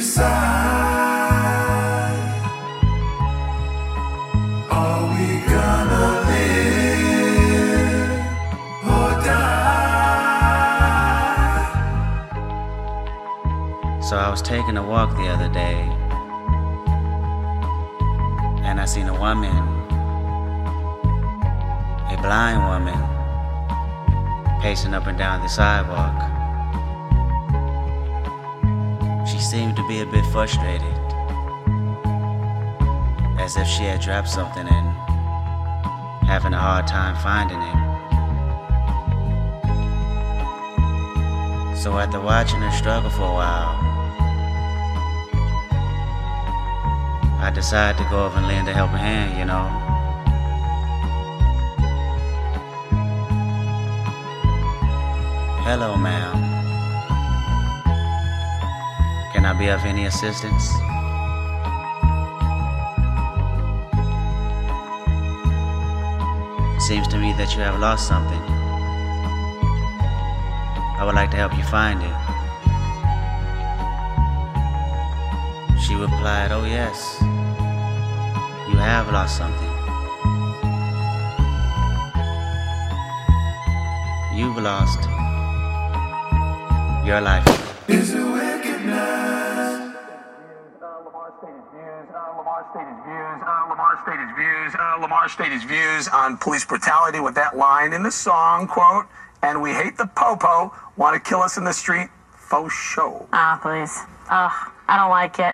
So I was taking a walk the other day, and I seen a woman, a blind woman, pacing up and down the sidewalk. She seemed to be a bit frustrated, as if she had dropped something and having a hard time finding it. So after watching her struggle for a while, I decided to go over and lend a helping hand, you know. Hello, ma'am. Can I be of any assistance? Seems to me that you have lost something. I would like to help you find it. She replied, Oh, yes, you have lost something. You've lost your life. Stated views, uh, Lamar stated views, uh, uh, views on police brutality with that line in the song, quote, and we hate the popo, want to kill us in the street, faux show. Ah, please. Ugh, I don't like it.